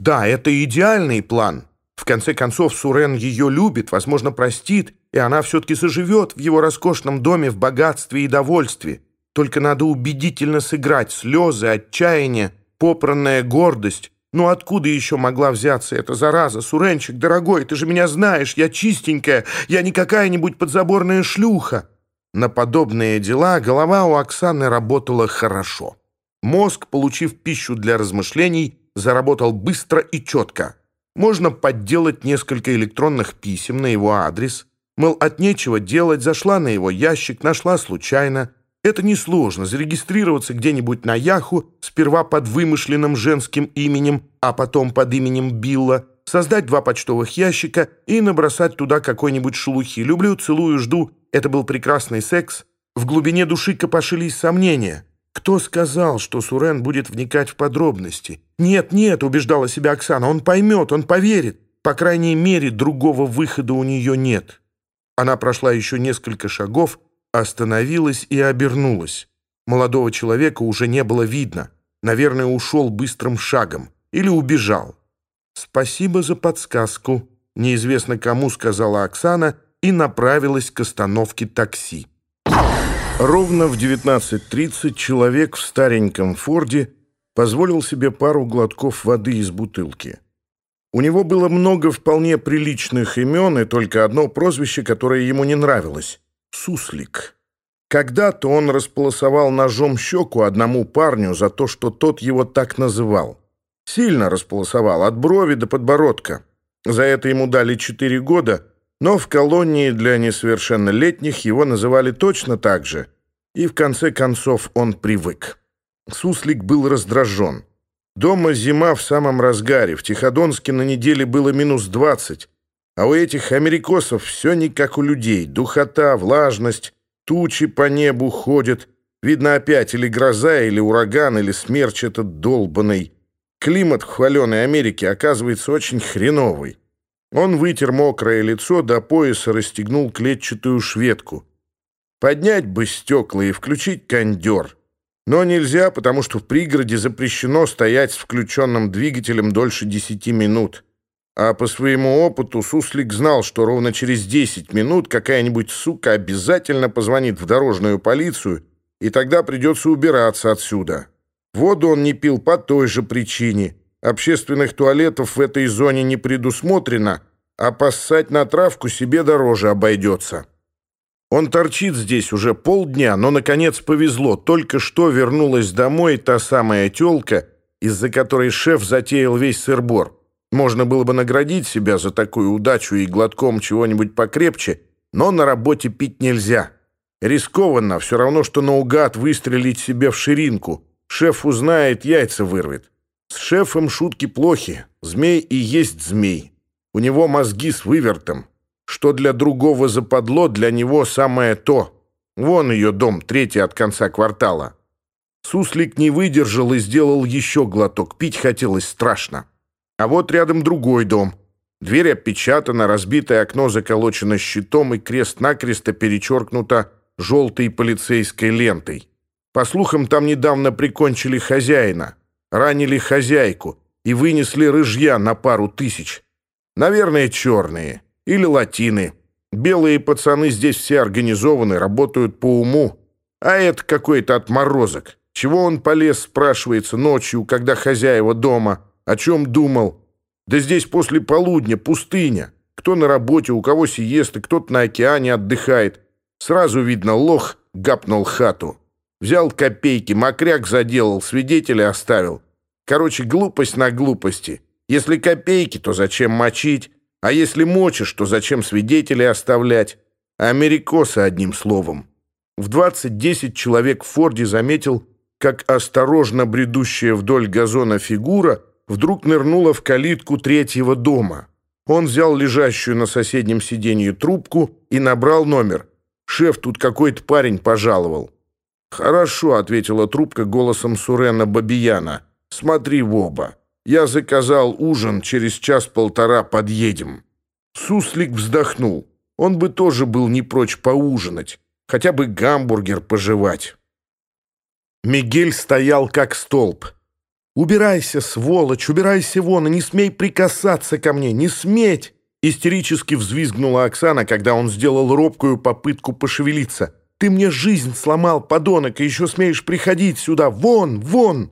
Да, это идеальный план. В конце концов, Сурен ее любит, возможно, простит, и она все-таки заживет в его роскошном доме в богатстве и довольстве. Только надо убедительно сыграть слезы, отчаяние, попранная гордость. Ну откуда еще могла взяться эта зараза? Суренчик, дорогой, ты же меня знаешь, я чистенькая, я не какая-нибудь подзаборная шлюха. На подобные дела голова у Оксаны работала хорошо. Мозг, получив пищу для размышлений, заработал быстро и четко. Можно подделать несколько электронных писем на его адрес. Мол, от нечего делать, зашла на его ящик, нашла случайно. Это несложно. Зарегистрироваться где-нибудь на Яху, сперва под вымышленным женским именем, а потом под именем Билла, создать два почтовых ящика и набросать туда какой-нибудь шелухи. Люблю, целую, жду. Это был прекрасный секс. В глубине души копошились сомнения – Кто сказал, что Сурен будет вникать в подробности? Нет, нет, убеждала себя Оксана, он поймет, он поверит. По крайней мере, другого выхода у нее нет. Она прошла еще несколько шагов, остановилась и обернулась. Молодого человека уже не было видно. Наверное, ушел быстрым шагом или убежал. «Спасибо за подсказку», — неизвестно кому сказала Оксана и направилась к остановке такси. Ровно в 19.30 человек в стареньком «Форде» позволил себе пару глотков воды из бутылки. У него было много вполне приличных имен и только одно прозвище, которое ему не нравилось — «Суслик». Когда-то он располосовал ножом щеку одному парню за то, что тот его так называл. Сильно располосовал, от брови до подбородка. За это ему дали четыре года — но в колонии для несовершеннолетних его называли точно так же, и в конце концов он привык. Суслик был раздражен. Дома зима в самом разгаре, в Тиходонске на неделе было минус двадцать, а у этих америкосов все не как у людей. Духота, влажность, тучи по небу ходят. Видно опять или гроза, или ураган, или смерч этот долбанный. Климат в хваленой Америке оказывается очень хреновый. Он вытер мокрое лицо, до пояса расстегнул клетчатую шведку. Поднять бы стекла и включить кондер. Но нельзя, потому что в пригороде запрещено стоять с включенным двигателем дольше десяти минут. А по своему опыту Суслик знал, что ровно через десять минут какая-нибудь сука обязательно позвонит в дорожную полицию, и тогда придется убираться отсюда. Воду он не пил по той же причине – общественных туалетов в этой зоне не предусмотрено, а поссать на травку себе дороже обойдется. Он торчит здесь уже полдня, но, наконец, повезло. Только что вернулась домой та самая тёлка, из-за которой шеф затеял весь сырбор. Можно было бы наградить себя за такую удачу и глотком чего-нибудь покрепче, но на работе пить нельзя. Рискованно, все равно, что наугад выстрелить себе в ширинку. Шеф узнает, яйца вырвет. С шефом шутки плохи. Змей и есть змей. У него мозги с вывертом. Что для другого западло, для него самое то. Вон ее дом, третий от конца квартала. Суслик не выдержал и сделал еще глоток. Пить хотелось страшно. А вот рядом другой дом. Дверь опечатана, разбитое окно заколочено щитом и крест-накрест перечеркнуто желтой полицейской лентой. По слухам, там недавно прикончили хозяина — ранили хозяйку и вынесли рыжья на пару тысяч. Наверное, черные или латины. Белые пацаны здесь все организованы, работают по уму. А это какой-то отморозок. Чего он полез, спрашивается, ночью, когда хозяева дома? О чем думал? Да здесь после полудня пустыня. Кто на работе, у кого сиесты, кто-то на океане отдыхает. Сразу видно, лох гапнул хату. Взял копейки, мокряк заделал, свидетелей оставил. Короче, глупость на глупости. Если копейки, то зачем мочить? А если мочишь, то зачем свидетелей оставлять? Америкосы, одним словом. В 20-10 человек в Форде заметил, как осторожно бредущая вдоль газона фигура вдруг нырнула в калитку третьего дома. Он взял лежащую на соседнем сиденье трубку и набрал номер. «Шеф, тут какой-то парень пожаловал». «Хорошо», — ответила трубка голосом Сурена Бабияна. «Смотри в оба. Я заказал ужин, через час-полтора подъедем». Суслик вздохнул. Он бы тоже был не прочь поужинать, хотя бы гамбургер пожевать. Мигель стоял как столб. «Убирайся, сволочь, убирайся вон, и не смей прикасаться ко мне, не сметь!» Истерически взвизгнула Оксана, когда он сделал робкую попытку пошевелиться. «Ты мне жизнь сломал, подонок, и еще смеешь приходить сюда! Вон, вон!»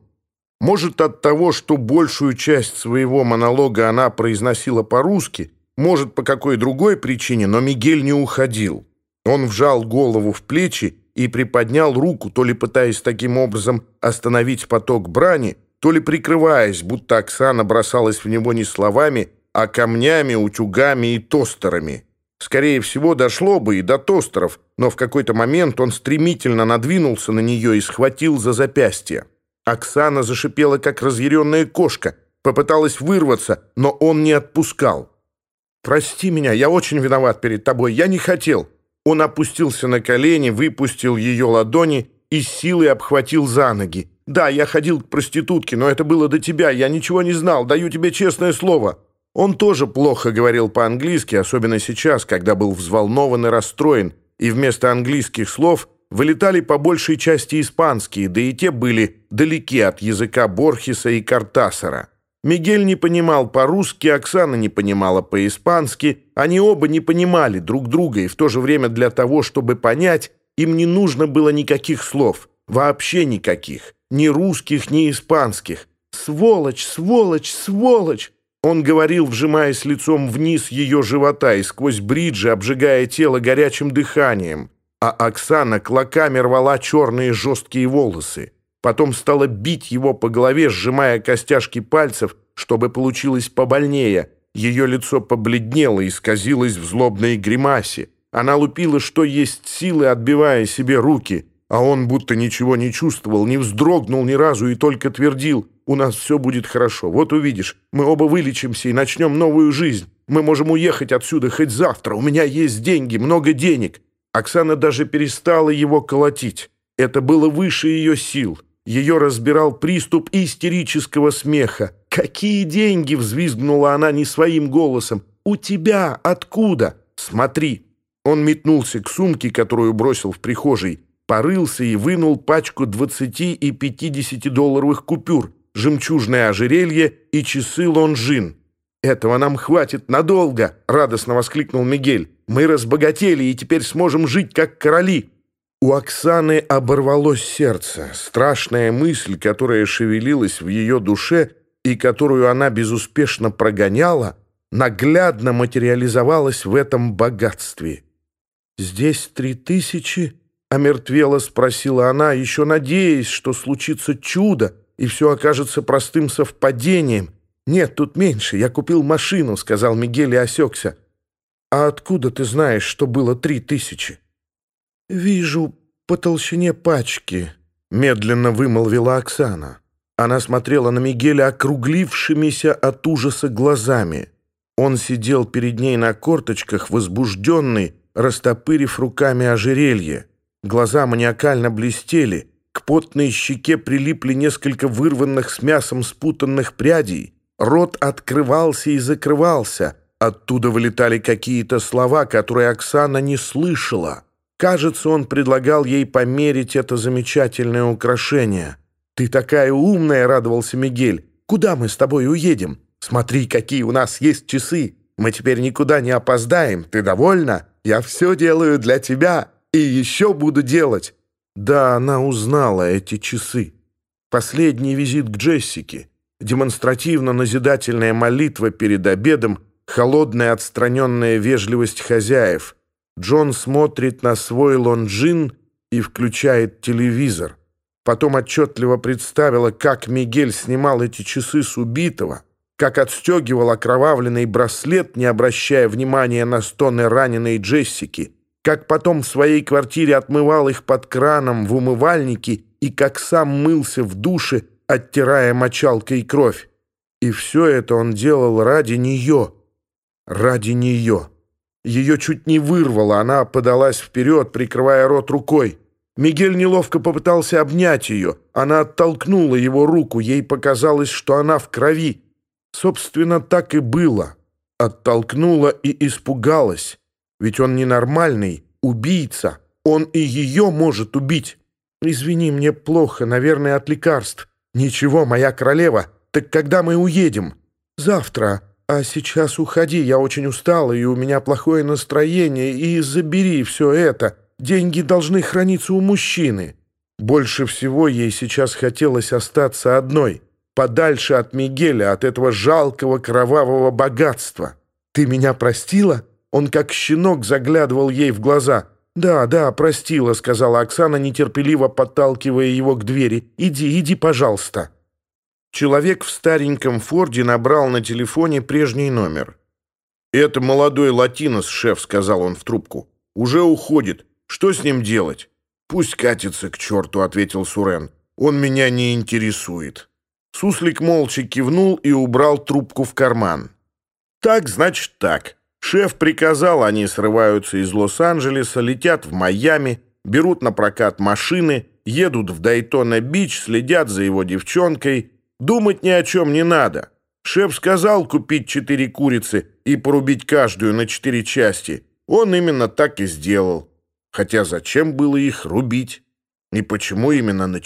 Может, от того, что большую часть своего монолога она произносила по-русски, может, по какой другой причине, но Мигель не уходил. Он вжал голову в плечи и приподнял руку, то ли пытаясь таким образом остановить поток брани, то ли прикрываясь, будто Оксана бросалась в него не словами, а камнями, утюгами и тостерами. Скорее всего, дошло бы и до Тостеров, но в какой-то момент он стремительно надвинулся на нее и схватил за запястье. Оксана зашипела, как разъяренная кошка, попыталась вырваться, но он не отпускал. «Прости меня, я очень виноват перед тобой, я не хотел». Он опустился на колени, выпустил ее ладони и силой обхватил за ноги. «Да, я ходил к проститутке, но это было до тебя, я ничего не знал, даю тебе честное слово». Он тоже плохо говорил по-английски, особенно сейчас, когда был взволнован и расстроен, и вместо английских слов вылетали по большей части испанские, да и те были далеки от языка Борхеса и Картасара. Мигель не понимал по-русски, Оксана не понимала по-испански, они оба не понимали друг друга, и в то же время для того, чтобы понять, им не нужно было никаких слов, вообще никаких, ни русских, ни испанских. «Сволочь, сволочь, сволочь!» Он говорил, вжимаясь лицом вниз ее живота и сквозь бриджи, обжигая тело горячим дыханием. А Оксана клоками рвала черные жесткие волосы. Потом стала бить его по голове, сжимая костяшки пальцев, чтобы получилось побольнее. Ее лицо побледнело и исказилось в злобной гримасе. Она лупила, что есть силы, отбивая себе руки. А он будто ничего не чувствовал, не вздрогнул ни разу и только твердил «У нас все будет хорошо. Вот увидишь, мы оба вылечимся и начнем новую жизнь. Мы можем уехать отсюда хоть завтра. У меня есть деньги, много денег». Оксана даже перестала его колотить. Это было выше ее сил. Ее разбирал приступ истерического смеха. «Какие деньги!» — взвизгнула она не своим голосом. «У тебя! Откуда? Смотри!» Он метнулся к сумке, которую бросил в прихожей порылся и вынул пачку 20 и 50 долларовых купюр, жемчужное ожерелье и часы лонжин. «Этого нам хватит надолго!» — радостно воскликнул Мигель. «Мы разбогатели и теперь сможем жить как короли!» У Оксаны оборвалось сердце. Страшная мысль, которая шевелилась в ее душе и которую она безуспешно прогоняла, наглядно материализовалась в этом богатстве. «Здесь три тысячи...» Омертвела спросила она, еще надеясь, что случится чудо, и все окажется простым совпадением. «Нет, тут меньше. Я купил машину», — сказал Мигель и осекся. «А откуда ты знаешь, что было три тысячи?» «Вижу по толщине пачки», — медленно вымолвила Оксана. Она смотрела на Мигеля округлившимися от ужаса глазами. Он сидел перед ней на корточках, возбужденный, растопырив руками ожерелье. Глаза маниакально блестели, к потной щеке прилипли несколько вырванных с мясом спутанных прядей, рот открывался и закрывался, оттуда вылетали какие-то слова, которые Оксана не слышала. Кажется, он предлагал ей померить это замечательное украшение. «Ты такая умная!» — радовался Мигель. «Куда мы с тобой уедем? Смотри, какие у нас есть часы! Мы теперь никуда не опоздаем. Ты довольна? Я все делаю для тебя!» И еще буду делать. Да, она узнала эти часы. Последний визит к Джессике, демонстративно-назидательная молитва перед обедом, холодная отстраненная вежливость хозяев. Джон смотрит на свой лонжин и включает телевизор. Потом отчетливо представила, как Мигель снимал эти часы с убитого, как отстегивал окровавленный браслет, не обращая внимания на стоны раненой Джессики — как потом в своей квартире отмывал их под краном в умывальнике и как сам мылся в душе, оттирая мочалкой кровь. И все это он делал ради нее. Ради нее. Ее чуть не вырвало, она подалась вперед, прикрывая рот рукой. Мигель неловко попытался обнять ее. Она оттолкнула его руку, ей показалось, что она в крови. Собственно, так и было. Оттолкнула и испугалась. Ведь он ненормальный, убийца. Он и ее может убить. Извини, мне плохо, наверное, от лекарств. «Ничего, моя королева, так когда мы уедем?» «Завтра. А сейчас уходи, я очень устала, и у меня плохое настроение, и забери все это. Деньги должны храниться у мужчины». Больше всего ей сейчас хотелось остаться одной, подальше от Мигеля, от этого жалкого кровавого богатства. «Ты меня простила?» Он как щенок заглядывал ей в глаза. «Да, да, простила», — сказала Оксана, нетерпеливо подталкивая его к двери. «Иди, иди, пожалуйста». Человек в стареньком Форде набрал на телефоне прежний номер. «Это молодой латинос, шеф», — сказал он в трубку. «Уже уходит. Что с ним делать?» «Пусть катится к черту», — ответил Сурен. «Он меня не интересует». Суслик молча кивнул и убрал трубку в карман. «Так, значит, так. Шеф приказал, они срываются из Лос-Анджелеса, летят в Майами, берут на прокат машины, едут в Дайтона-Бич, следят за его девчонкой. Думать ни о чем не надо. Шеф сказал купить четыре курицы и порубить каждую на четыре части. Он именно так и сделал. Хотя зачем было их рубить? И почему именно на